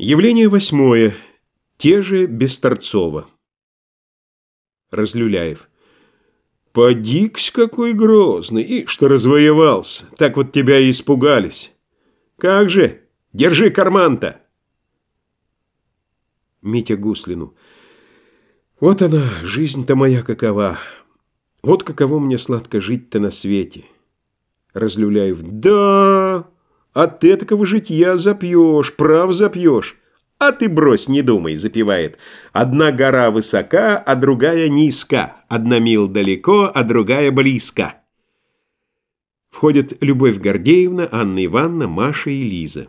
Явление восьмое. Те же без Торцова. Разлюляев. Подиксь какой грозный, и что развоевался. Так вот тебя и испугались. Как же? Держи карман-то. Митя Гуслину. Вот она, жизнь-то моя какова. Вот каково мне сладко жить-то на свете. Разлюляев. Да, от этакого житья запьешь, прав запьешь. А ты брось, не думай, запевает. Одна гора высока, а другая низка. Одна мил далеко, а другая близко. Входят Любовь Гордеевна, Анна Ивановна, Маша и Лиза.